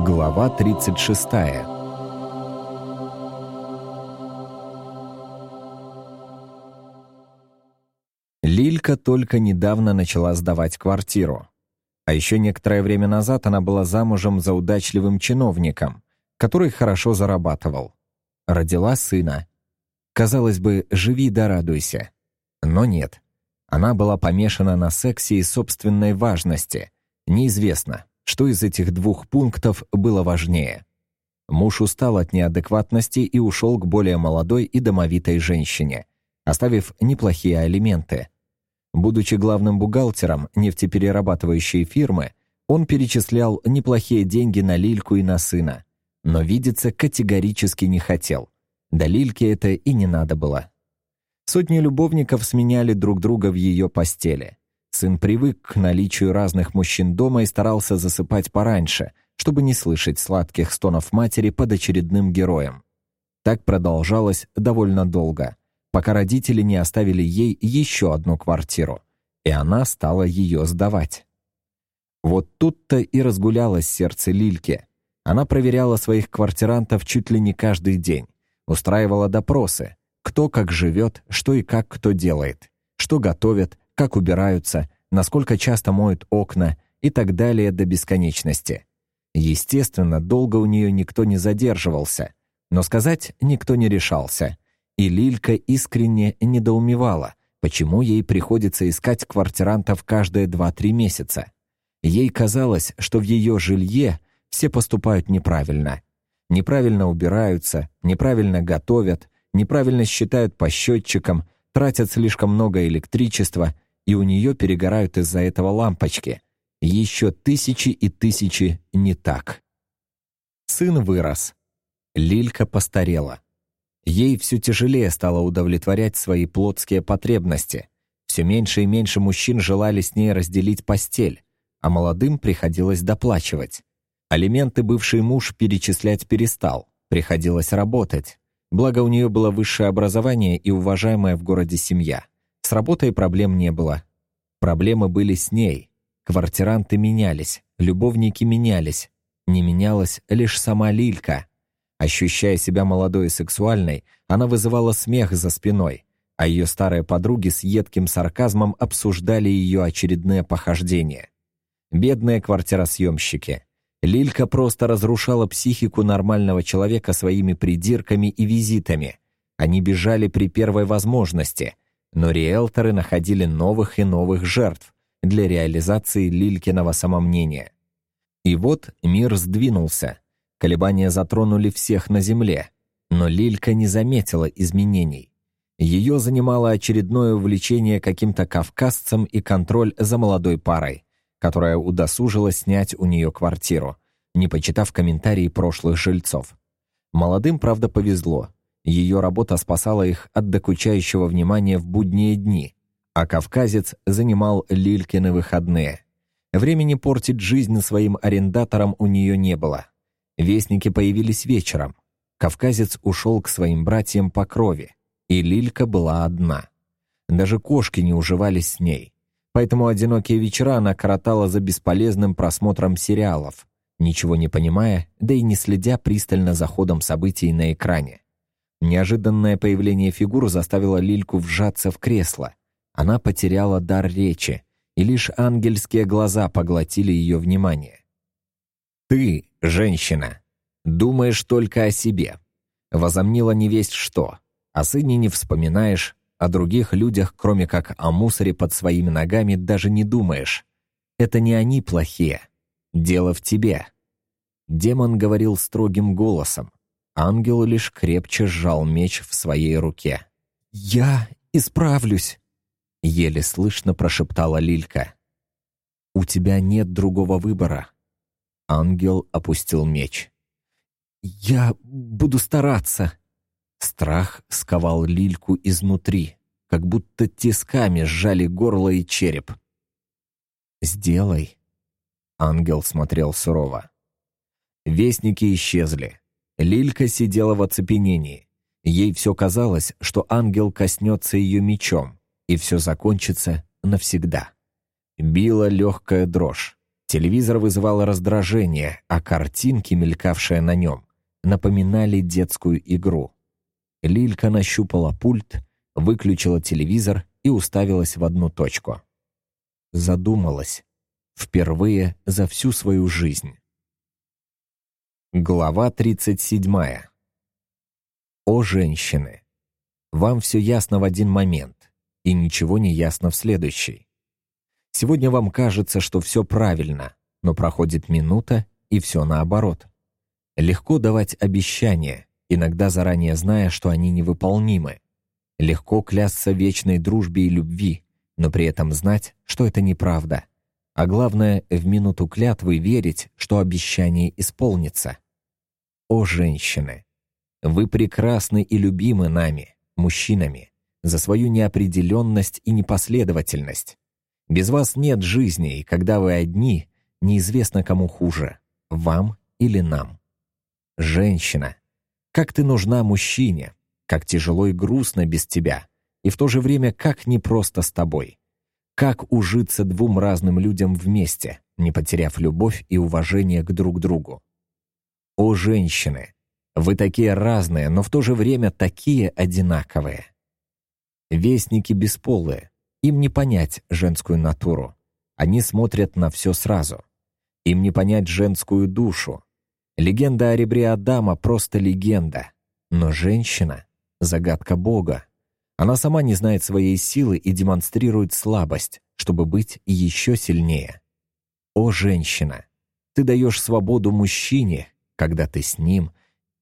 Глава 36 Лилька только недавно начала сдавать квартиру. А еще некоторое время назад она была замужем за удачливым чиновником, который хорошо зарабатывал. Родила сына. Казалось бы, живи да радуйся. Но нет. Она была помешана на сексе и собственной важности. Неизвестно, что из этих двух пунктов было важнее. Муж устал от неадекватности и ушел к более молодой и домовитой женщине, оставив неплохие алименты. Будучи главным бухгалтером нефтеперерабатывающей фирмы, он перечислял неплохие деньги на Лильку и на сына, но видеться категорически не хотел. Да Лильке это и не надо было. Сотни любовников сменяли друг друга в ее постели. Сын привык к наличию разных мужчин дома и старался засыпать пораньше, чтобы не слышать сладких стонов матери под очередным героем. Так продолжалось довольно долго, пока родители не оставили ей еще одну квартиру, и она стала ее сдавать. Вот тут-то и разгулялось сердце Лильки. Она проверяла своих квартирантов чуть ли не каждый день, устраивала допросы, кто как живет, что и как кто делает, что готовят, как убираются, насколько часто моют окна и так далее до бесконечности. Естественно, долго у нее никто не задерживался, но сказать никто не решался. И Лилька искренне недоумевала, почему ей приходится искать квартирантов каждые 2-3 месяца. Ей казалось, что в ее жилье все поступают неправильно. Неправильно убираются, неправильно готовят, неправильно считают по счетчикам, тратят слишком много электричества – и у нее перегорают из-за этого лампочки. Еще тысячи и тысячи не так. Сын вырос. Лилька постарела. Ей все тяжелее стало удовлетворять свои плотские потребности. Все меньше и меньше мужчин желали с ней разделить постель, а молодым приходилось доплачивать. Алименты бывший муж перечислять перестал, приходилось работать. Благо у нее было высшее образование и уважаемая в городе семья. С работой проблем не было. Проблемы были с ней. Квартиранты менялись, любовники менялись. Не менялась лишь сама Лилька. Ощущая себя молодой и сексуальной, она вызывала смех за спиной, а ее старые подруги с едким сарказмом обсуждали ее очередные похождения. Бедные квартиросъемщики. Лилька просто разрушала психику нормального человека своими придирками и визитами. Они бежали при первой возможности — но риэлторы находили новых и новых жертв для реализации Лилькиного самомнения. И вот мир сдвинулся. Колебания затронули всех на Земле, но Лилька не заметила изменений. Ее занимало очередное увлечение каким-то кавказцем и контроль за молодой парой, которая удосужилась снять у нее квартиру, не почитав комментарии прошлых жильцов. Молодым, правда, повезло. Ее работа спасала их от докучающего внимания в будние дни, а кавказец занимал Лилькины выходные. Времени портить жизнь своим арендаторам у нее не было. Вестники появились вечером. Кавказец ушел к своим братьям по крови, и Лилька была одна. Даже кошки не уживались с ней. Поэтому одинокие вечера она коротала за бесполезным просмотром сериалов, ничего не понимая, да и не следя пристально за ходом событий на экране. Неожиданное появление фигур заставило Лильку вжаться в кресло. Она потеряла дар речи, и лишь ангельские глаза поглотили ее внимание. «Ты, женщина, думаешь только о себе. Возомнила невесть что. О сыне не вспоминаешь, о других людях, кроме как о мусоре под своими ногами, даже не думаешь. Это не они плохие. Дело в тебе». Демон говорил строгим голосом, Ангел лишь крепче сжал меч в своей руке. «Я исправлюсь», — еле слышно прошептала Лилька. «У тебя нет другого выбора». Ангел опустил меч. «Я буду стараться». Страх сковал Лильку изнутри, как будто тисками сжали горло и череп. «Сделай». Ангел смотрел сурово. Вестники исчезли. Лилька сидела в оцепенении. Ей все казалось, что ангел коснется ее мечом, и все закончится навсегда. Била легкая дрожь. Телевизор вызывал раздражение, а картинки, мелькавшие на нем, напоминали детскую игру. Лилька нащупала пульт, выключила телевизор и уставилась в одну точку. Задумалась. Впервые за всю свою жизнь. Глава 37. О, женщины! Вам все ясно в один момент, и ничего не ясно в следующий. Сегодня вам кажется, что все правильно, но проходит минута, и все наоборот. Легко давать обещания, иногда заранее зная, что они невыполнимы. Легко клясться вечной дружбе и любви, но при этом знать, что это неправда. А главное, в минуту клятвы верить, что обещание исполнится. О, женщины! Вы прекрасны и любимы нами, мужчинами, за свою неопределенность и непоследовательность. Без вас нет жизни, и когда вы одни, неизвестно кому хуже, вам или нам. Женщина, как ты нужна мужчине, как тяжело и грустно без тебя, и в то же время как непросто с тобой. Как ужиться двум разным людям вместе, не потеряв любовь и уважение к друг другу. О, женщины, вы такие разные, но в то же время такие одинаковые. Вестники бесполые, им не понять женскую натуру. Они смотрят на все сразу. Им не понять женскую душу. Легенда о ребре Адама просто легенда. Но женщина — загадка Бога. Она сама не знает своей силы и демонстрирует слабость, чтобы быть еще сильнее. О, женщина! Ты даешь свободу мужчине, когда ты с ним,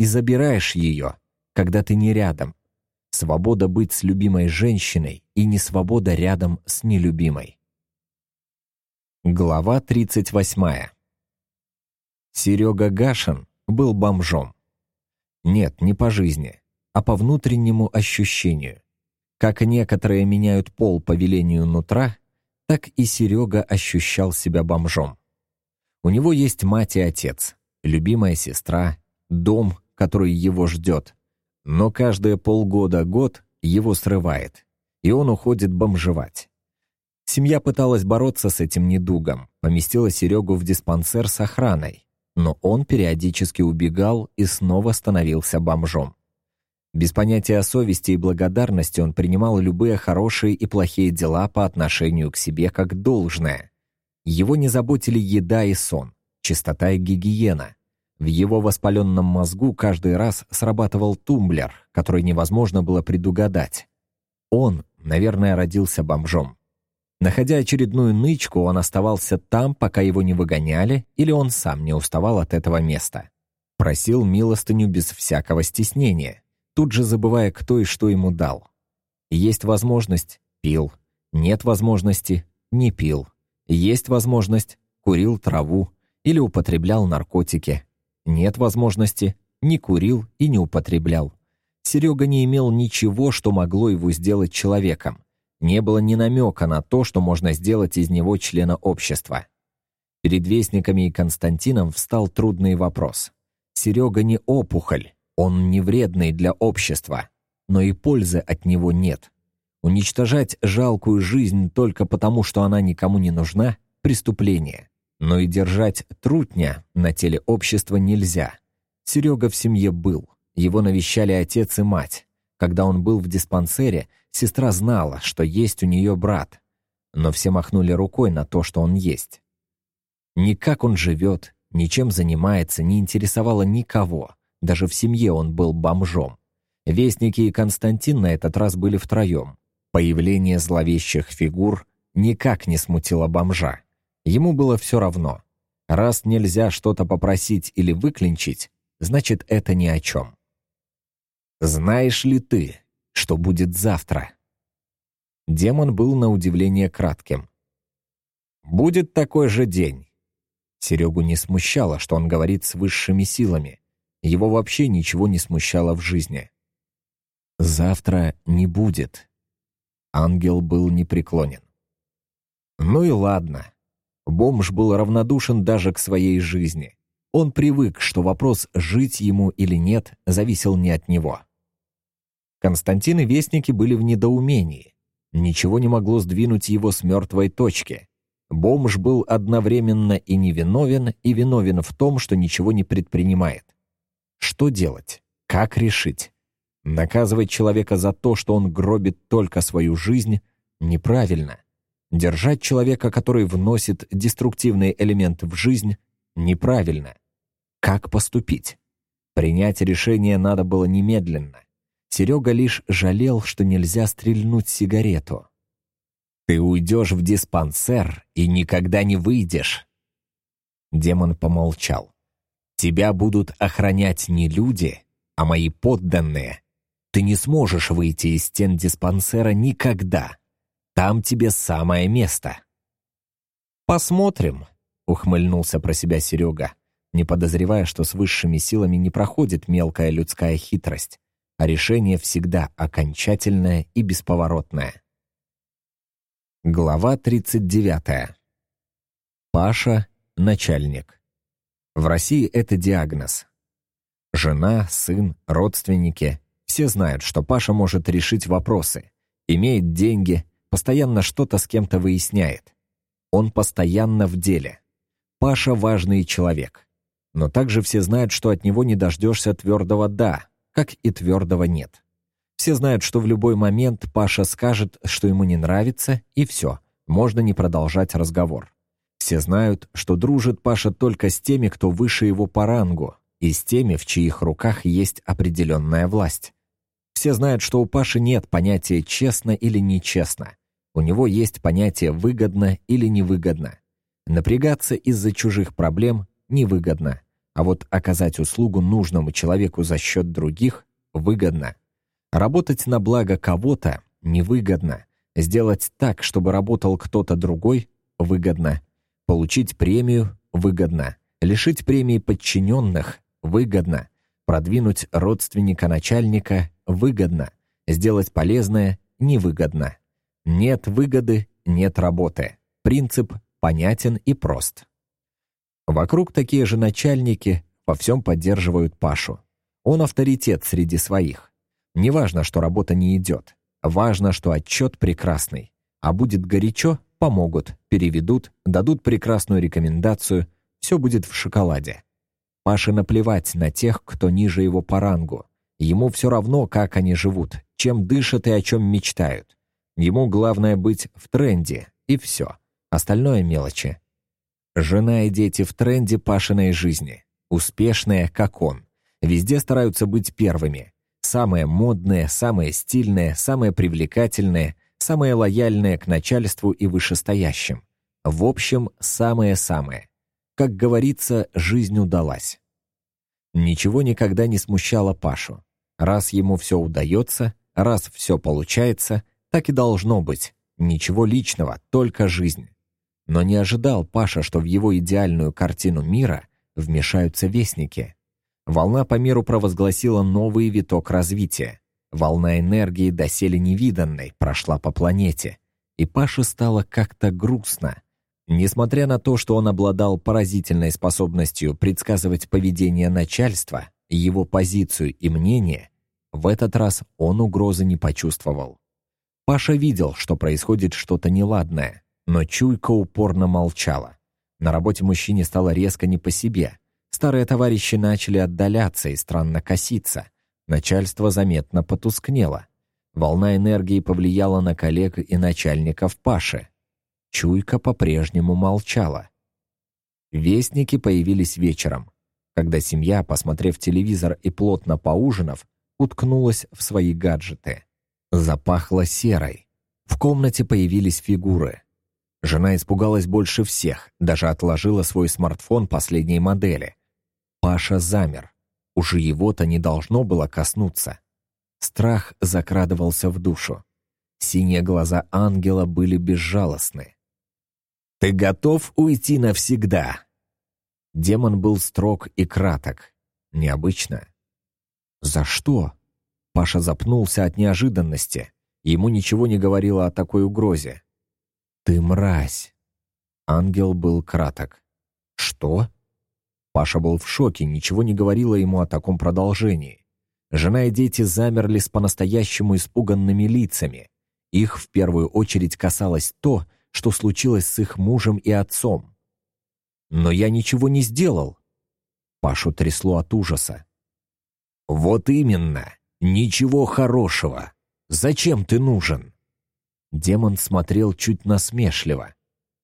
и забираешь ее, когда ты не рядом. Свобода быть с любимой женщиной и не свобода рядом с нелюбимой. Глава 38. Серега Гашин был бомжом. Нет, не по жизни, а по внутреннему ощущению. Как некоторые меняют пол по велению нутра, так и Серега ощущал себя бомжом. У него есть мать и отец, любимая сестра, дом, который его ждет, но каждые полгода-год его срывает, и он уходит бомжевать. Семья пыталась бороться с этим недугом, поместила Серегу в диспансер с охраной, но он периодически убегал и снова становился бомжом. Без понятия о совести и благодарности он принимал любые хорошие и плохие дела по отношению к себе как должное. Его не заботили еда и сон, чистота и гигиена. В его воспаленном мозгу каждый раз срабатывал тумблер, который невозможно было предугадать. Он, наверное, родился бомжом. Находя очередную нычку, он оставался там, пока его не выгоняли, или он сам не уставал от этого места. Просил милостыню без всякого стеснения, тут же забывая, кто и что ему дал. Есть возможность — пил. Нет возможности — не пил. Есть возможность — курил траву или употреблял наркотики. Нет возможности, не курил и не употреблял. Серега не имел ничего, что могло его сделать человеком. Не было ни намека на то, что можно сделать из него члена общества. Перед Вестниками и Константином встал трудный вопрос. Серега не опухоль, он не вредный для общества, но и пользы от него нет. Уничтожать жалкую жизнь только потому, что она никому не нужна – преступление. Но и держать трутня на теле общества нельзя. Серега в семье был. Его навещали отец и мать. Когда он был в диспансере, сестра знала, что есть у нее брат. Но все махнули рукой на то, что он есть. Ни как он живет, ни чем занимается, не интересовало никого. Даже в семье он был бомжом. Вестники и Константин на этот раз были втроем. Появление зловещих фигур никак не смутило бомжа. Ему было все равно. Раз нельзя что-то попросить или выклинчить, значит, это ни о чем. «Знаешь ли ты, что будет завтра?» Демон был на удивление кратким. «Будет такой же день». Серегу не смущало, что он говорит с высшими силами. Его вообще ничего не смущало в жизни. «Завтра не будет». Ангел был непреклонен. «Ну и ладно. Бомж был равнодушен даже к своей жизни. Он привык, что вопрос, жить ему или нет, зависел не от него. Константин и Вестники были в недоумении. Ничего не могло сдвинуть его с мертвой точки. Бомж был одновременно и невиновен, и виновен в том, что ничего не предпринимает. Что делать? Как решить? Наказывать человека за то, что он гробит только свою жизнь, неправильно. Держать человека, который вносит деструктивные элементы в жизнь, неправильно. Как поступить? Принять решение надо было немедленно. Серега лишь жалел, что нельзя стрельнуть сигарету. «Ты уйдешь в диспансер и никогда не выйдешь!» Демон помолчал. «Тебя будут охранять не люди, а мои подданные. Ты не сможешь выйти из стен диспансера никогда. Там тебе самое место». «Посмотрим», — ухмыльнулся про себя Серега, не подозревая, что с высшими силами не проходит мелкая людская хитрость, а решение всегда окончательное и бесповоротное. Глава 39. Паша – начальник. В России это диагноз. Жена, сын, родственники – все знают, что Паша может решить вопросы, имеет деньги, постоянно что-то с кем-то выясняет. Он постоянно в деле. Паша – важный человек. Но также все знают, что от него не дождешься твердого «да», как и твердого «нет». Все знают, что в любой момент Паша скажет, что ему не нравится, и все, можно не продолжать разговор. Все знают, что дружит Паша только с теми, кто выше его по рангу, и с теми, в чьих руках есть определенная власть. Все знают, что у Паши нет понятия «честно» или «нечестно», у него есть понятие «выгодно» или «невыгодно». Напрягаться из-за чужих проблем невыгодно, а вот оказать услугу нужному человеку за счет других выгодно. Работать на благо кого-то невыгодно. Сделать так, чтобы работал кто-то другой выгодно. Получить премию выгодно. Лишить премии подчиненных выгодно. Продвинуть родственника начальника выгодно. Сделать полезное невыгодно. Нет выгоды, нет работы. Принцип понятен и прост. Вокруг такие же начальники во всем поддерживают Пашу. Он авторитет среди своих. Неважно, что работа не идет. Важно, что отчет прекрасный. А будет горячо — помогут, переведут, дадут прекрасную рекомендацию. Все будет в шоколаде. Паше наплевать на тех, кто ниже его по рангу. Ему все равно, как они живут, чем дышат и о чем мечтают. Ему главное быть в тренде, и все. Остальное мелочи. Жена и дети в тренде Пашиной жизни. Успешные, как он. Везде стараются быть первыми. Самые модные, самые стильные, самые привлекательные, самые лояльные к начальству и вышестоящим. В общем, самые-самые. Как говорится, жизнь удалась. Ничего никогда не смущало Пашу. Раз ему все удается, раз все получается — так и должно быть. Ничего личного, только жизнь. Но не ожидал Паша, что в его идеальную картину мира вмешаются вестники. Волна по миру провозгласила новый виток развития. Волна энергии, доселе невиданной, прошла по планете. И Паше стало как-то грустно. Несмотря на то, что он обладал поразительной способностью предсказывать поведение начальства, его позицию и мнение, в этот раз он угрозы не почувствовал. Паша видел, что происходит что-то неладное, но чуйка упорно молчала. На работе мужчине стало резко не по себе. Старые товарищи начали отдаляться и странно коситься. Начальство заметно потускнело. Волна энергии повлияла на коллег и начальников Паши. Чуйка по-прежнему молчала. Вестники появились вечером, когда семья, посмотрев телевизор и плотно поужинав, уткнулась в свои гаджеты. Запахло серой. В комнате появились фигуры. Жена испугалась больше всех, даже отложила свой смартфон последней модели. Паша замер. Уже его-то не должно было коснуться. Страх закрадывался в душу. Синие глаза ангела были безжалостны. «Ты готов уйти навсегда?» Демон был строг и краток. Необычно. «За что?» Паша запнулся от неожиданности. Ему ничего не говорило о такой угрозе. «Ты мразь!» Ангел был краток. «Что?» Паша был в шоке, ничего не говорило ему о таком продолжении. Жена и дети замерли с по-настоящему испуганными лицами. Их в первую очередь касалось то, что случилось с их мужем и отцом. Но я ничего не сделал. Пашу трясло от ужаса. «Вот именно! Ничего хорошего! Зачем ты нужен?» Демон смотрел чуть насмешливо.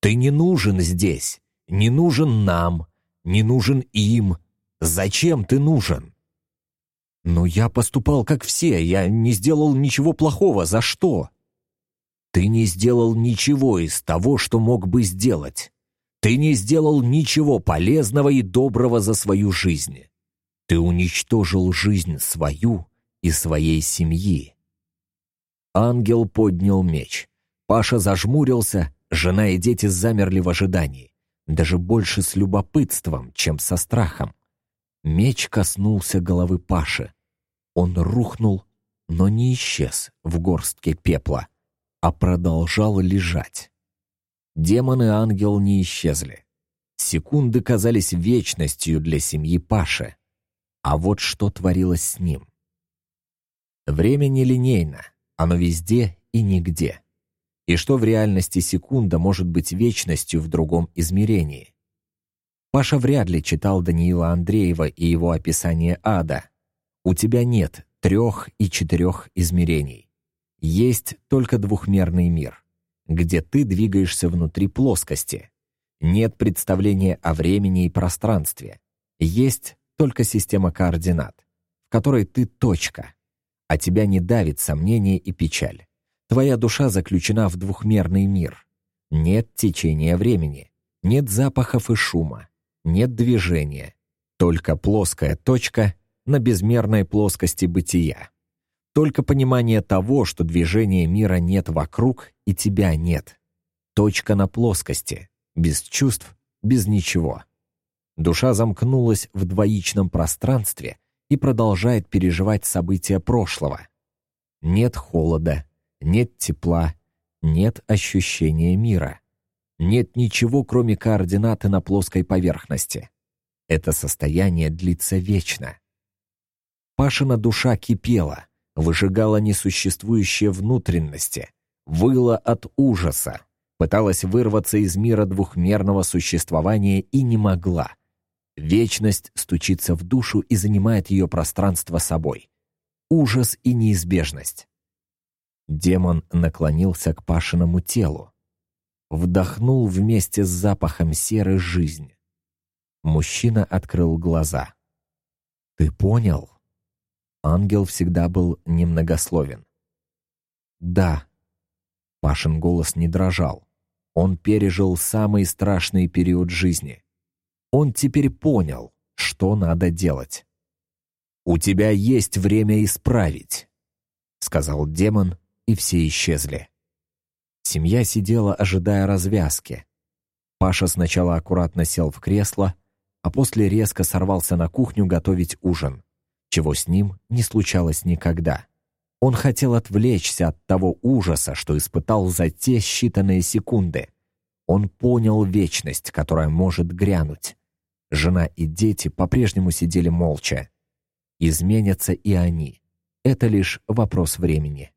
«Ты не нужен здесь! Не нужен нам! Не нужен им! Зачем ты нужен?» «Но я поступал как все, я не сделал ничего плохого, за что?» «Ты не сделал ничего из того, что мог бы сделать. Ты не сделал ничего полезного и доброго за свою жизнь. Ты уничтожил жизнь свою и своей семьи». Ангел поднял меч. Паша зажмурился, жена и дети замерли в ожидании, даже больше с любопытством, чем со страхом. Меч коснулся головы Паши. Он рухнул, но не исчез в горстке пепла, а продолжал лежать. Демон и ангел не исчезли. Секунды казались вечностью для семьи Паши. А вот что творилось с ним. Время нелинейно, оно везде и нигде. И что в реальности секунда может быть вечностью в другом измерении. Паша вряд ли читал Даниила Андреева и его описание ада. У тебя нет трех и четырех измерений. Есть только двухмерный мир, где ты двигаешься внутри плоскости. Нет представления о времени и пространстве. Есть только система координат, в которой ты точка, а тебя не давит сомнение и печаль. Твоя душа заключена в двухмерный мир. Нет течения времени, нет запахов и шума, нет движения, только плоская точка на безмерной плоскости бытия. Только понимание того, что движения мира нет вокруг и тебя нет. Точка на плоскости, без чувств, без ничего. Душа замкнулась в двоичном пространстве и продолжает переживать события прошлого. Нет холода, нет тепла, нет ощущения мира. Нет ничего, кроме координаты на плоской поверхности. Это состояние длится вечно. Пашина душа кипела, выжигала несуществующие внутренности, выла от ужаса, пыталась вырваться из мира двухмерного существования и не могла. Вечность стучится в душу и занимает ее пространство собой. Ужас и неизбежность. Демон наклонился к Пашиному телу, вдохнул вместе с запахом серы жизнь. Мужчина открыл глаза. «Ты понял?» Ангел всегда был немногословен. «Да». Пашин голос не дрожал. Он пережил самый страшный период жизни. Он теперь понял, что надо делать. «У тебя есть время исправить», — сказал демон, и все исчезли. Семья сидела, ожидая развязки. Паша сначала аккуратно сел в кресло, а после резко сорвался на кухню готовить ужин, чего с ним не случалось никогда. Он хотел отвлечься от того ужаса, что испытал за те считанные секунды. Он понял вечность, которая может грянуть. Жена и дети по-прежнему сидели молча. Изменятся и они. Это лишь вопрос времени.